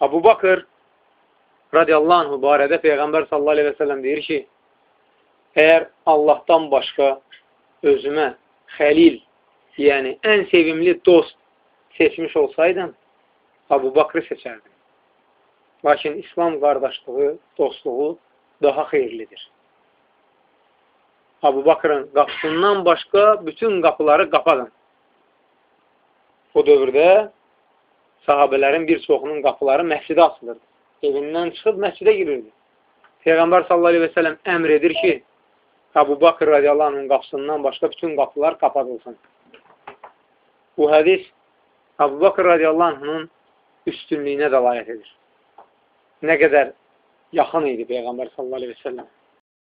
Abu Bakır radiyallahu anhu barədə Peyğəmbər sallallahu aleyhi və səlləm deyir ki, əgər Allahdan başqa özümə xəlil, yəni ən sevimli dost seçmiş olsaydım, Abu Bakrı seçərdim. Lakin İslam qardaşlığı, dostluğu daha xeyirlidir. Abu Bakrın qapısından başqa bütün qapıları qapadın. O dövrdə sahabələrin bir çoxunun qapıları məscidə açılırdı. Evindən çıxıb məscidə girirdi. Peyğəmbər sallallahu aleyhi və sələm əmr edir ki, Abu Bakr radiyallahu anhın qapısından başqa bütün qapılar qapadılsın. Bu hədis Abu Bakr radiyallahu anhının üstünlüyünə dəlayət edir. Nə qədər yaxın idi Peyğəmbər sallallahu aleyhi və səlləm.